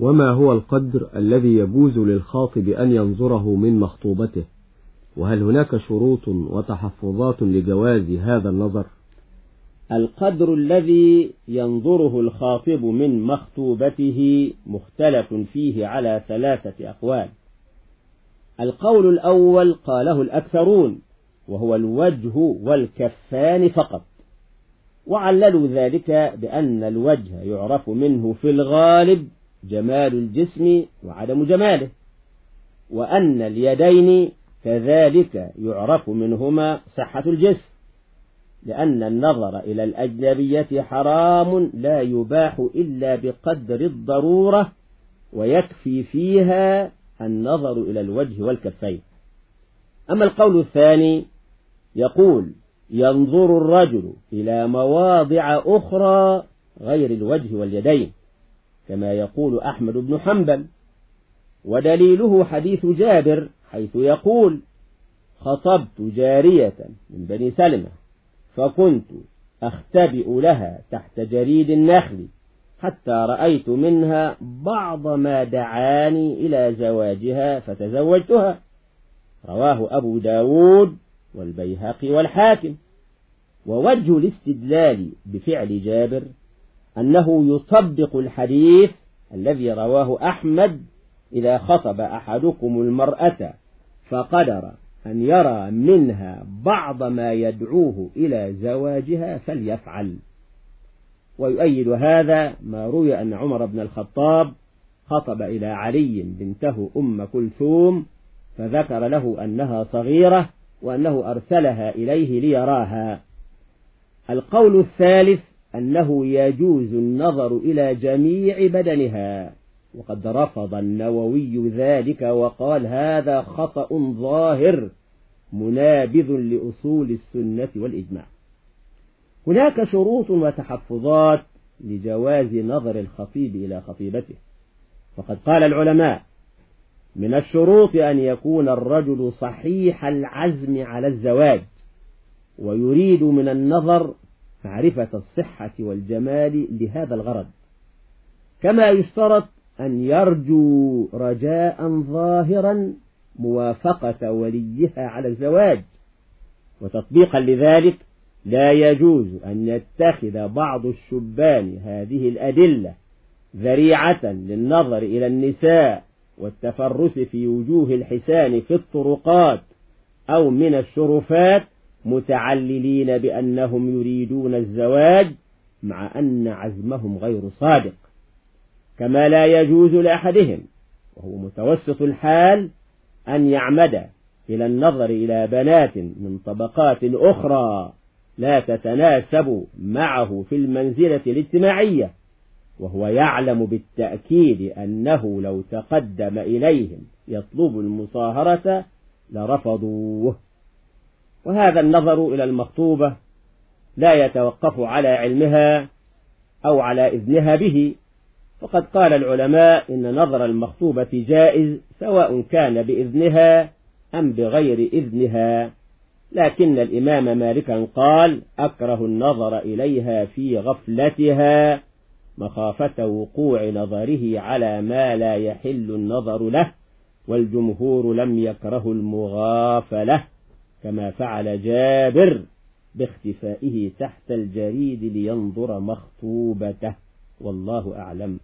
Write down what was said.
وما هو القدر الذي يجوز للخاطب أن ينظره من مخطوبته؟ وهل هناك شروط وتحفظات لجواز هذا النظر؟ القدر الذي ينظره الخاطب من مخطوبته مختلف فيه على ثلاثة أقوال. القول الأول قاله الأكثرون وهو الوجه والكفان فقط. وعللوا ذلك بأن الوجه يعرف منه في الغالب جمال الجسم وعدم جماله وأن اليدين كذلك يعرف منهما صحة الجسم لأن النظر إلى الأجنبية حرام لا يباح إلا بقدر الضرورة ويكفي فيها النظر إلى الوجه والكفين. أما القول الثاني يقول ينظر الرجل إلى مواضع أخرى غير الوجه واليدين. كما يقول أحمد بن حنبل ودليله حديث جابر حيث يقول خطبت جارية من بني سلمة فكنت أختبئ لها تحت جريد النخل حتى رأيت منها بعض ما دعاني إلى زواجها فتزوجتها. رواه أبو داود والبيهقي والحاكم. ووجه الاستدلال بفعل جابر أنه يطبق الحديث الذي رواه أحمد إذا خطب أحدكم المرأة فقدر أن يرى منها بعض ما يدعوه إلى زواجها فليفعل. ويؤيد هذا ما روي أن عمر بن الخطاب خطب إلى علي بنته أم كلثوم فذكر له أنها صغيرة وأنه أرسلها إليه ليراها. القول الثالث أنه يجوز النظر إلى جميع بدنها. وقد رفض النووي ذلك وقال هذا خطأ ظاهر منابذ لأصول السنة والإجماع. هناك شروط وتحفظات لجواز نظر الخطيب إلى خطيبته. فقد قال العلماء من الشروط أن يكون الرجل صحيح العزم على الزواج ويريد من النظر معرفة الصحة والجمال لهذا الغرض. كما يشترط أن يرجو رجاء ظاهرا موافقة وليها على الزواج. وتطبيقا لذلك لا يجوز أن يتخذ بعض الشبان هذه الأدلة ذريعة للنظر إلى النساء والتفرس في وجوه الحسان في الطرقات أو من الشرفات متعللين بأنهم يريدون الزواج مع أن عزمهم غير صادق كما لا يجوز لأحدهم وهو متوسط الحال أن يعمد إلى النظر إلى بنات من طبقات أخرى لا تتناسب معه في المنزلة الاجتماعية وهو يعلم بالتأكيد أنه لو تقدم إليهم يطلب المصاهرة لرفضوه. وهذا النظر إلى المخطوبة لا يتوقف على علمها أو على إذنها به. فقد قال العلماء إن نظر المخطوبة جائز سواء كان بإذنها أم بغير إذنها. لكن الإمام مالكا قال أكره النظر إليها في غفلتها مخافة وقوع نظره على ما لا يحل النظر له والجمهور لم يكره المغافلة. كما فعل جابر باختفائه تحت الجريد لينظر مخطوبته. والله أعلم.